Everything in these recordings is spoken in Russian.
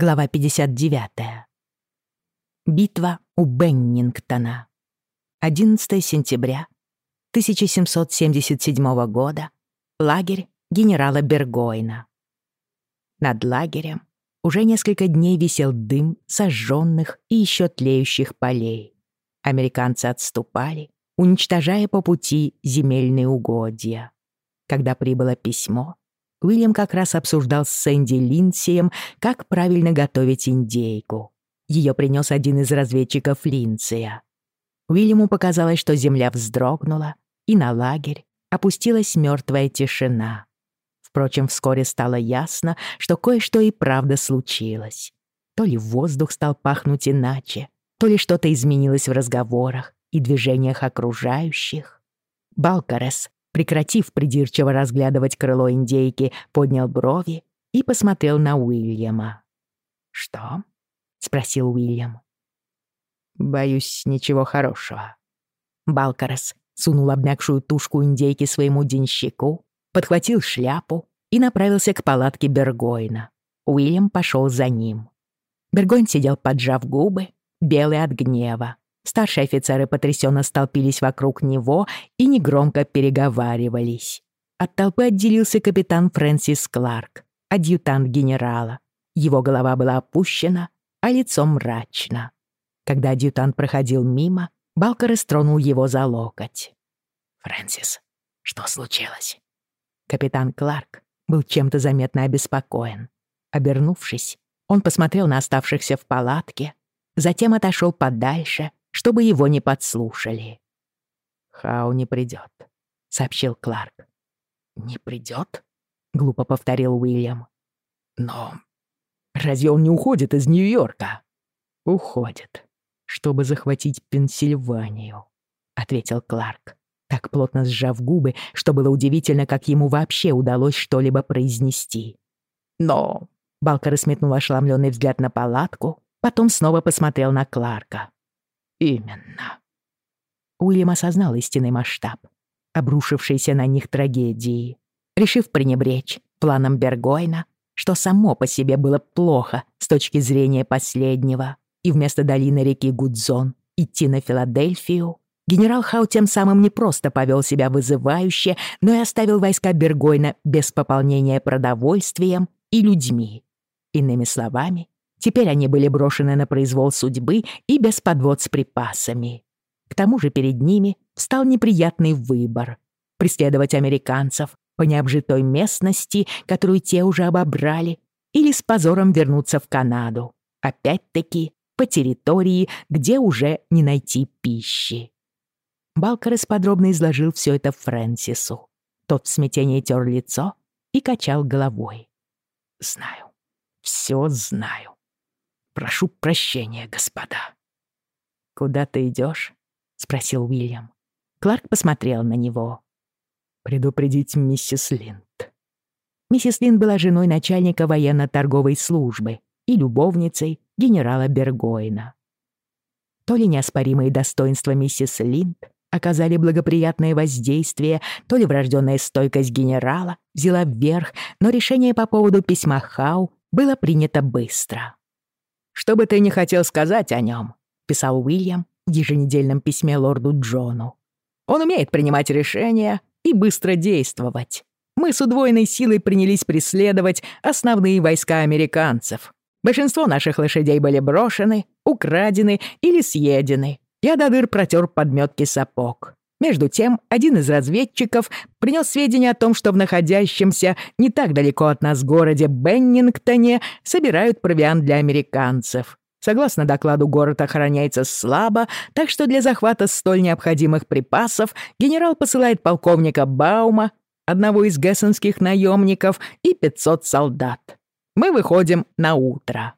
Глава 59. Битва у Беннингтона. 11 сентября 1777 года. Лагерь генерала Бергойна. Над лагерем уже несколько дней висел дым сожженных и еще тлеющих полей. Американцы отступали, уничтожая по пути земельные угодья. Когда прибыло письмо, Уильям как раз обсуждал с Сэнди Линдсием, как правильно готовить индейку. Ее принес один из разведчиков Линдсия. Уильяму показалось, что земля вздрогнула, и на лагерь опустилась мертвая тишина. Впрочем, вскоре стало ясно, что кое-что и правда случилось. То ли воздух стал пахнуть иначе, то ли что-то изменилось в разговорах и движениях окружающих. Балкарес прекратив придирчиво разглядывать крыло индейки, поднял брови и посмотрел на Уильяма. «Что?» — спросил Уильям. «Боюсь, ничего хорошего». Балкарес сунул обмякшую тушку индейки своему денщику, подхватил шляпу и направился к палатке Бергойна. Уильям пошел за ним. Бергойн сидел, поджав губы, белый от гнева, Старшие офицеры потрясенно столпились вокруг него и негромко переговаривались. От толпы отделился капитан Фрэнсис Кларк, адъютант генерала. Его голова была опущена, а лицо мрачно. Когда адъютант проходил мимо, Балкер стронул его за локоть. «Фрэнсис, что случилось?» Капитан Кларк был чем-то заметно обеспокоен. Обернувшись, он посмотрел на оставшихся в палатке, затем отошел подальше чтобы его не подслушали. «Хау не придет», — сообщил Кларк. «Не придет?» — глупо повторил Уильям. «Но разве он не уходит из Нью-Йорка?» «Уходит, чтобы захватить Пенсильванию», — ответил Кларк, так плотно сжав губы, что было удивительно, как ему вообще удалось что-либо произнести. «Но...» — Балкер сметнул ошеломленный взгляд на палатку, потом снова посмотрел на Кларка. Именно. Уильям осознал истинный масштаб, обрушившейся на них трагедии, решив пренебречь планом Бергойна, что само по себе было плохо с точки зрения последнего, и вместо долины реки Гудзон идти на Филадельфию, генерал Хау тем самым не просто повел себя вызывающе, но и оставил войска Бергойна без пополнения продовольствием и людьми. Иными словами, Теперь они были брошены на произвол судьбы и без подвод с припасами. К тому же перед ними встал неприятный выбор — преследовать американцев по необжитой местности, которую те уже обобрали, или с позором вернуться в Канаду, опять-таки по территории, где уже не найти пищи. Балкарес подробно изложил все это Фрэнсису. Тот в смятении тер лицо и качал головой. «Знаю, все знаю. Прошу прощения, господа». «Куда ты идешь? спросил Уильям. Кларк посмотрел на него. «Предупредить миссис Линд». Миссис Линд была женой начальника военно-торговой службы и любовницей генерала Бергойна. То ли неоспоримые достоинства миссис Линд оказали благоприятное воздействие, то ли врожденная стойкость генерала взяла вверх, но решение по поводу письма Хау было принято быстро. «Что бы ты ни хотел сказать о нем», — писал Уильям в еженедельном письме лорду Джону. «Он умеет принимать решения и быстро действовать. Мы с удвоенной силой принялись преследовать основные войска американцев. Большинство наших лошадей были брошены, украдены или съедены. Я до дыр протер подметки сапог. Между тем, один из разведчиков принес сведения о том, что в находящемся не так далеко от нас городе Беннингтоне собирают провиант для американцев. Согласно докладу, город охраняется слабо, так что для захвата столь необходимых припасов генерал посылает полковника Баума, одного из гессенских наемников, и 500 солдат. Мы выходим на утро.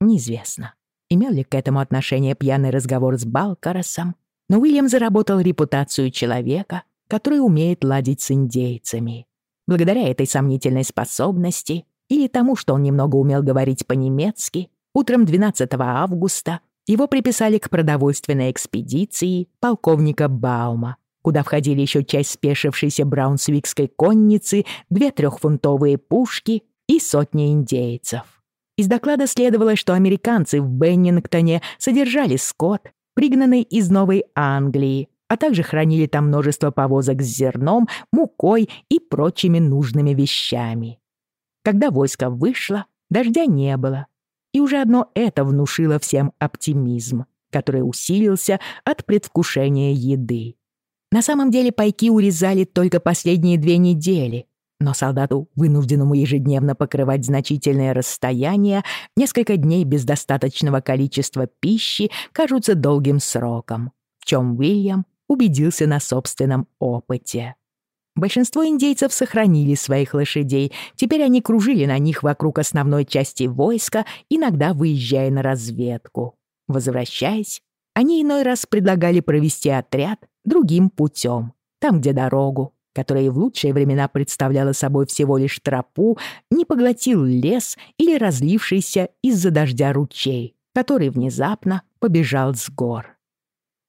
Неизвестно, имел ли к этому отношение пьяный разговор с Балкаросом, но Уильям заработал репутацию человека, который умеет ладить с индейцами. Благодаря этой сомнительной способности или тому, что он немного умел говорить по-немецки, утром 12 августа его приписали к продовольственной экспедиции полковника Баума, куда входили еще часть спешившейся браунсвикской конницы, две трехфунтовые пушки и сотни индейцев. Из доклада следовало, что американцы в Беннингтоне содержали скот, пригнанный из Новой Англии, а также хранили там множество повозок с зерном, мукой и прочими нужными вещами. Когда войско вышло, дождя не было, и уже одно это внушило всем оптимизм, который усилился от предвкушения еды. На самом деле пайки урезали только последние две недели, но солдату, вынужденному ежедневно покрывать значительное расстояние, несколько дней без достаточного количества пищи кажутся долгим сроком, в чем Уильям убедился на собственном опыте. Большинство индейцев сохранили своих лошадей, теперь они кружили на них вокруг основной части войска, иногда выезжая на разведку. Возвращаясь, они иной раз предлагали провести отряд другим путем, там, где дорогу, которая в лучшие времена представляла собой всего лишь тропу, не поглотил лес или разлившийся из-за дождя ручей, который внезапно побежал с гор.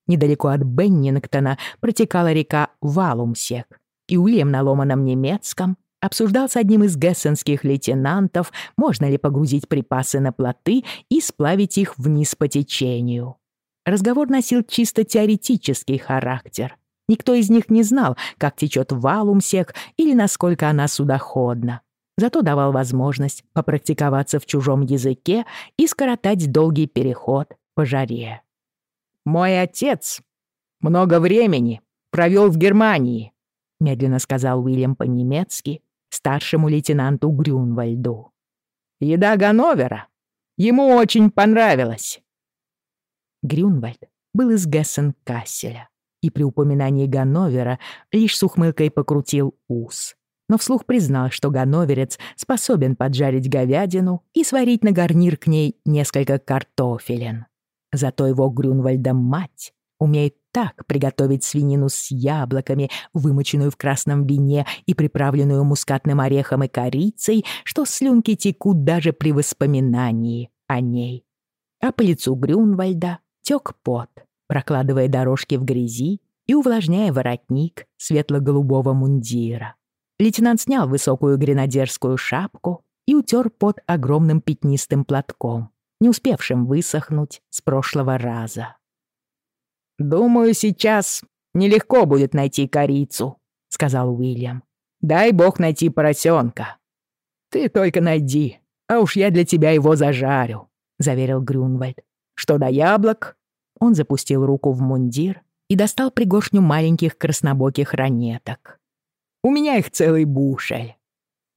Недалеко от Беннингтона протекала река Валумсек, и Уильям на ломаном немецком обсуждал с одним из гессенских лейтенантов, можно ли погрузить припасы на плоты и сплавить их вниз по течению. Разговор носил чисто теоретический характер. Никто из них не знал, как течет валумсек или насколько она судоходна. Зато давал возможность попрактиковаться в чужом языке и скоротать долгий переход по жаре. «Мой отец много времени провел в Германии», медленно сказал Уильям по-немецки старшему лейтенанту Грюнвальду. «Еда Ганновера ему очень понравилась». Грюнвальд был из Гессен-Касселя и при упоминании Ганновера лишь с ухмылкой покрутил ус. Но вслух признал, что ганноверец способен поджарить говядину и сварить на гарнир к ней несколько картофелин. Зато его Грюнвальда мать умеет так приготовить свинину с яблоками, вымоченную в красном вине и приправленную мускатным орехом и корицей, что слюнки текут даже при воспоминании о ней. А по лицу Грюнвальда тек пот, прокладывая дорожки в грязи и увлажняя воротник светло-голубого мундира. Лейтенант снял высокую гренадерскую шапку и утер под огромным пятнистым платком, не успевшим высохнуть с прошлого раза. «Думаю, сейчас нелегко будет найти корицу», — сказал Уильям. «Дай бог найти поросенка». «Ты только найди, а уж я для тебя его зажарю», — заверил Грюнвальд. «Что до яблок, он запустил руку в мундир и достал пригоршню маленьких краснобоких ранеток. «У меня их целый бушель».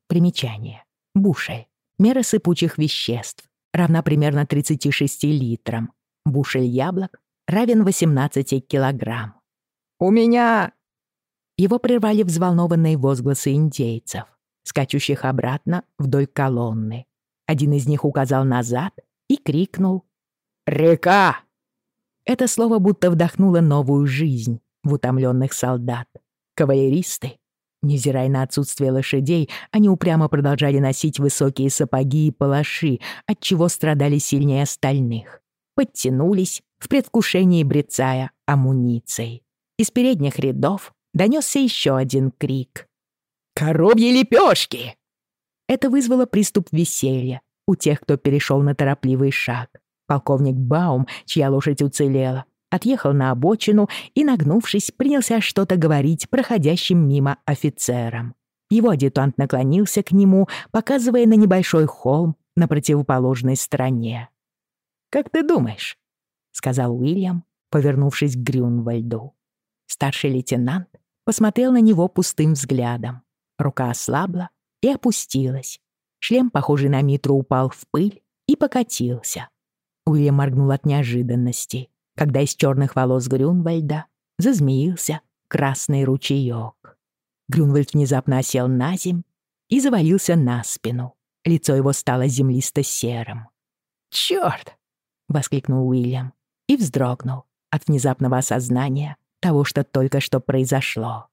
Примечание. Бушель. Мера сыпучих веществ. Равна примерно 36 литрам. Бушель яблок равен 18 килограмм. «У меня...» Его прервали взволнованные возгласы индейцев, скачущих обратно вдоль колонны. Один из них указал назад и крикнул «Река!» Это слово будто вдохнуло новую жизнь в утомленных солдат. Кавалеристы, невзирая на отсутствие лошадей, они упрямо продолжали носить высокие сапоги и палаши, отчего страдали сильнее остальных. Подтянулись в предвкушении брецая амуницией. Из передних рядов донесся еще один крик. «Коровьи лепешки!» Это вызвало приступ веселья у тех, кто перешел на торопливый шаг. Полковник Баум, чья лошадь уцелела, отъехал на обочину и, нагнувшись, принялся что-то говорить проходящим мимо офицерам. Его адъютант наклонился к нему, показывая на небольшой холм на противоположной стороне. «Как ты думаешь?» — сказал Уильям, повернувшись к Грюнвальду. Старший лейтенант посмотрел на него пустым взглядом. Рука ослабла и опустилась. Шлем, похожий на митру, упал в пыль и покатился. Уильям моргнул от неожиданности, когда из черных волос Грюнвальда зазмеился красный ручеёк. Грюнвальд внезапно осел на земь и завалился на спину. Лицо его стало землисто-серым. «Чёрт!» — воскликнул Уильям и вздрогнул от внезапного осознания того, что только что произошло.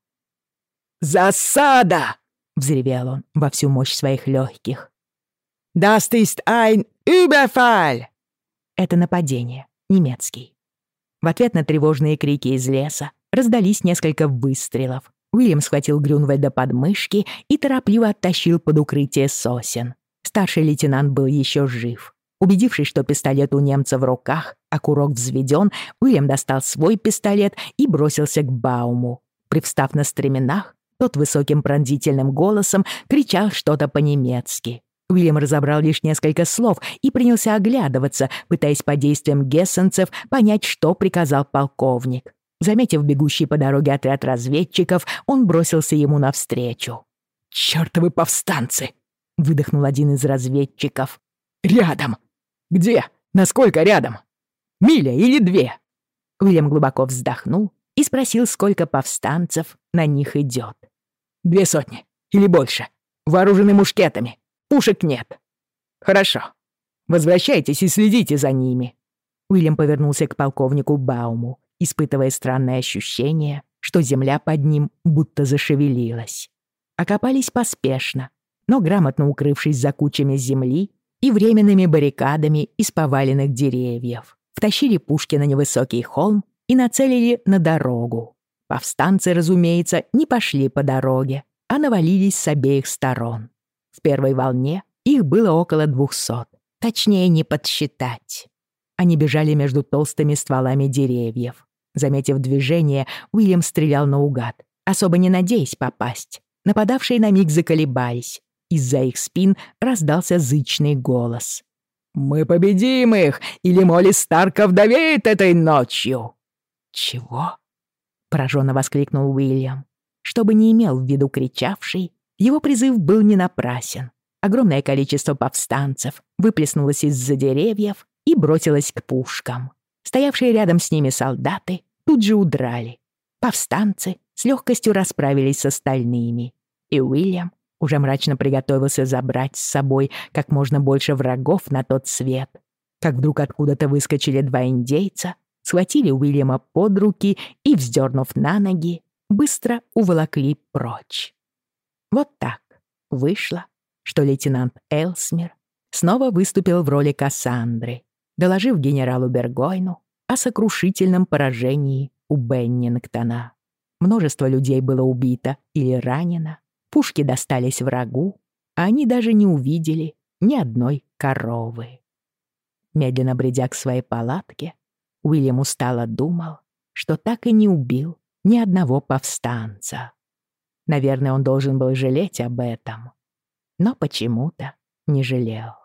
«Засада!» — взревел он во всю мощь своих легких. «Das ist ein Überfall!» Это нападение. Немецкий. В ответ на тревожные крики из леса раздались несколько выстрелов. Уильям схватил Грюнвальда под мышки и торопливо оттащил под укрытие сосен. Старший лейтенант был еще жив. Убедившись, что пистолет у немца в руках, а курок взведен, Уильям достал свой пистолет и бросился к Бауму. Привстав на стременах, тот высоким пронзительным голосом кричал что-то по-немецки. Уильям разобрал лишь несколько слов и принялся оглядываться, пытаясь по действиям гессенцев понять, что приказал полковник. Заметив бегущий по дороге отряд разведчиков, он бросился ему навстречу. «Чёртовы повстанцы!» — выдохнул один из разведчиков. «Рядом!» «Где? Насколько рядом? Миля или две?» Уильям глубоко вздохнул и спросил, сколько повстанцев на них идет. «Две сотни или больше. Вооружены мушкетами. Пушек нет». «Хорошо. Возвращайтесь и следите за ними». Уильям повернулся к полковнику Бауму, испытывая странное ощущение, что земля под ним будто зашевелилась. Окопались поспешно, но грамотно укрывшись за кучами земли и временными баррикадами из поваленных деревьев. Втащили пушки на невысокий холм и нацелили на дорогу. Повстанцы, разумеется, не пошли по дороге, а навалились с обеих сторон. В первой волне их было около двухсот, точнее не подсчитать. Они бежали между толстыми стволами деревьев. Заметив движение, Уильям стрелял наугад, особо не надеясь попасть. Нападавшие на миг заколебались, из-за их спин раздался зычный голос. «Мы победим их, или Молли Старка вдовеет этой ночью!» «Чего?» — пораженно воскликнул Уильям. Что бы ни имел в виду кричавший, его призыв был не напрасен. Огромное количество повстанцев выплеснулось из-за деревьев и бросилось к пушкам. Стоявшие рядом с ними солдаты тут же удрали. Повстанцы с легкостью расправились с остальными, и Уильям уже мрачно приготовился забрать с собой как можно больше врагов на тот свет, как вдруг откуда-то выскочили два индейца, схватили Уильяма под руки и, вздернув на ноги, быстро уволокли прочь. Вот так вышло, что лейтенант Элсмир снова выступил в роли Кассандры, доложив генералу Бергойну о сокрушительном поражении у Беннингтона. Множество людей было убито или ранено, Пушки достались врагу, а они даже не увидели ни одной коровы. Медленно бредя к своей палатке, Уильям устало думал, что так и не убил ни одного повстанца. Наверное, он должен был жалеть об этом, но почему-то не жалел.